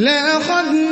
لَأَخَذْنَا